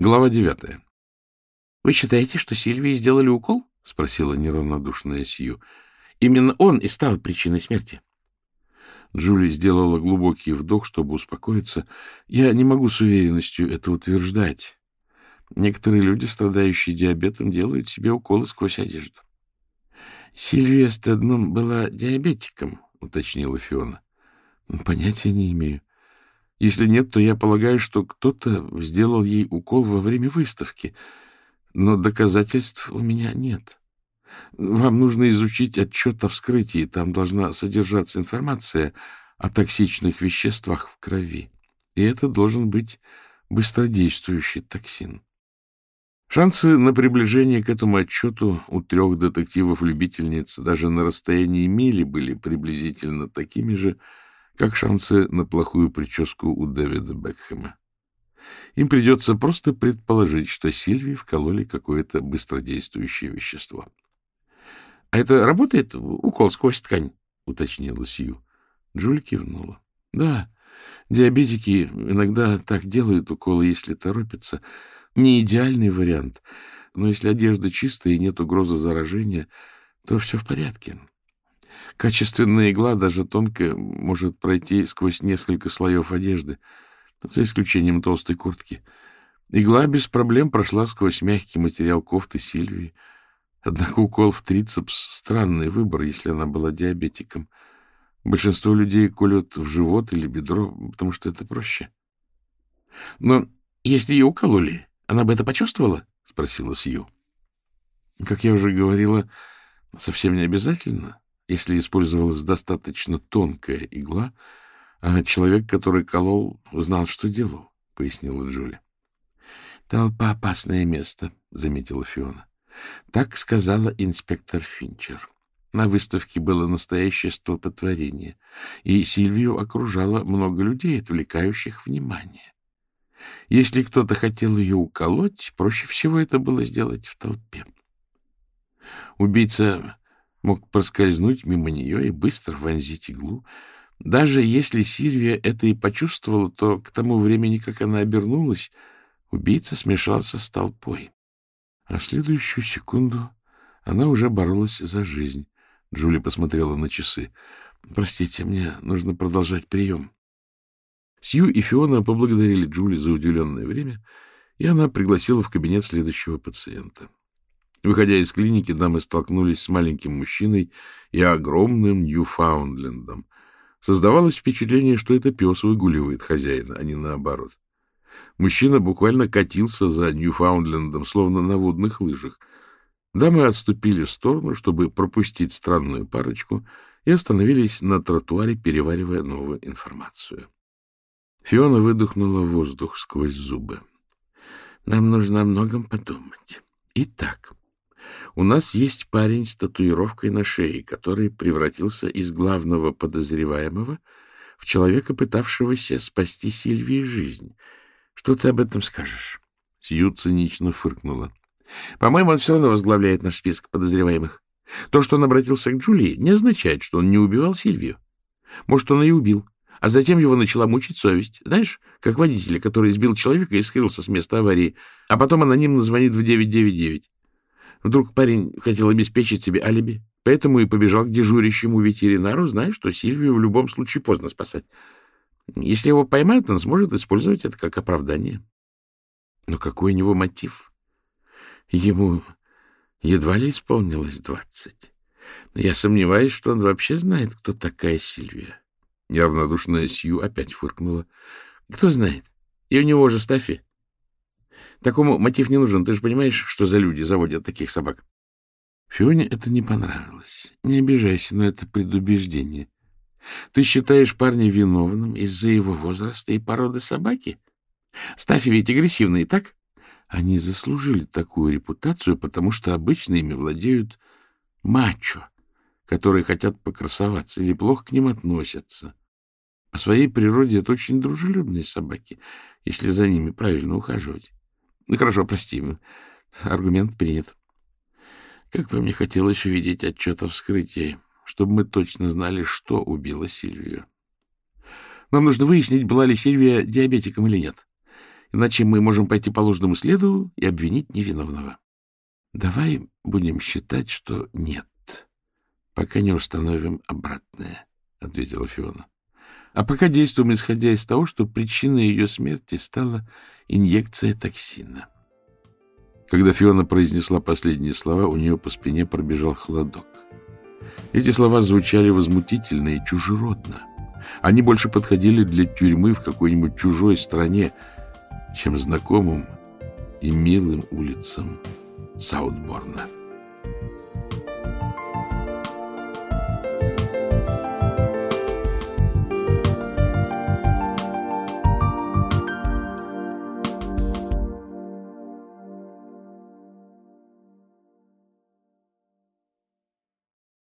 Глава девятая. — Вы считаете, что Сильвии сделали укол? — спросила неравнодушная Сью. — Именно он и стал причиной смерти. Джули сделала глубокий вдох, чтобы успокоиться. Я не могу с уверенностью это утверждать. Некоторые люди, страдающие диабетом, делают себе уколы сквозь одежду. — Сильвия Стедман была диабетиком, — уточнила Фиона. — Понятия не имею. Если нет, то я полагаю, что кто-то сделал ей укол во время выставки. Но доказательств у меня нет. Вам нужно изучить отчет о вскрытии. Там должна содержаться информация о токсичных веществах в крови. И это должен быть быстродействующий токсин. Шансы на приближение к этому отчету у трех детективов-любительниц даже на расстоянии мили были приблизительно такими же, как шансы на плохую прическу у Дэвида Бекхэма. Им придется просто предположить, что Сильвии вкололи какое-то быстродействующее вещество. — А это работает? Укол сквозь ткань? — уточнила Сью. Джуль кивнула. — Да, диабетики иногда так делают уколы, если торопятся. Не идеальный вариант, но если одежда чистая и нет угрозы заражения, то все в порядке. Качественная игла, даже тонкая, может пройти сквозь несколько слоев одежды, за исключением толстой куртки. Игла без проблем прошла сквозь мягкий материал кофты Сильвии. Однако укол в трицепс — странный выбор, если она была диабетиком. Большинство людей колют в живот или бедро, потому что это проще. — Но если ее укололи, она бы это почувствовала? — спросила Сью. — Как я уже говорила, совсем не обязательно если использовалась достаточно тонкая игла, а человек, который колол, знал, что делал, — пояснила Джули. — Толпа — опасное место, — заметила Фиона. Так сказала инспектор Финчер. На выставке было настоящее столпотворение, и Сильвию окружало много людей, отвлекающих внимание. Если кто-то хотел ее уколоть, проще всего это было сделать в толпе. Убийца мог проскользнуть мимо нее и быстро вонзить иглу. Даже если Сильвия это и почувствовала, то к тому времени, как она обернулась, убийца смешался с толпой. А в следующую секунду она уже боролась за жизнь. Джули посмотрела на часы. — Простите, мне нужно продолжать прием. Сью и Фиона поблагодарили Джули за уделенное время, и она пригласила в кабинет следующего пациента. Выходя из клиники, дамы столкнулись с маленьким мужчиной и огромным Ньюфаундлендом. Создавалось впечатление, что это пес выгуливает хозяина, а не наоборот. Мужчина буквально катился за Ньюфаундлендом, словно на водных лыжах. Дамы отступили в сторону, чтобы пропустить странную парочку, и остановились на тротуаре, переваривая новую информацию. Фиона выдохнула воздух сквозь зубы. — Нам нужно о многом подумать. Итак, у нас есть парень с татуировкой на шее, который превратился из главного подозреваемого в человека, пытавшегося спасти Сильвии жизнь. Что ты об этом скажешь? Сью цинично фыркнула. По-моему, он все равно возглавляет наш список подозреваемых. То, что он обратился к Джулии, не означает, что он не убивал Сильвию. Может, он и убил, а затем его начала мучить совесть. Знаешь, как водителя, который избил человека и скрылся с места аварии, а потом анонимно звонит в 999. Вдруг парень хотел обеспечить себе алиби, поэтому и побежал к дежурящему ветеринару, зная, что Сильвию в любом случае поздно спасать. Если его поймают, он сможет использовать это как оправдание. Но какой у него мотив? Ему едва ли исполнилось двадцать. Я сомневаюсь, что он вообще знает, кто такая Сильвия. Неравнодушная Сью опять фыркнула. Кто знает? И у него же Стаффи. Такому мотив не нужен. Ты же понимаешь, что за люди заводят таких собак? Фионе это не понравилось. Не обижайся, но это предубеждение. Ты считаешь парня виновным из-за его возраста и породы собаки? Стафи ведь агрессивные, так? Они заслужили такую репутацию, потому что обычно ими владеют мачо, которые хотят покрасоваться или плохо к ним относятся. По своей природе это очень дружелюбные собаки, если за ними правильно ухаживать. Ну, хорошо, прости. Аргумент принят. Как бы мне хотелось увидеть отчет о вскрытии, чтобы мы точно знали, что убило Сильвию. Нам нужно выяснить, была ли Сильвия диабетиком или нет. Иначе мы можем пойти по ложному следу и обвинить невиновного. — Давай будем считать, что нет, пока не установим обратное, — ответила Фиона. — А пока действуем, исходя из того, что причиной ее смерти стала инъекция токсина. Когда Фиона произнесла последние слова, у нее по спине пробежал холодок. Эти слова звучали возмутительно и чужеродно. Они больше подходили для тюрьмы в какой-нибудь чужой стране, чем знакомым и милым улицам Саутборна.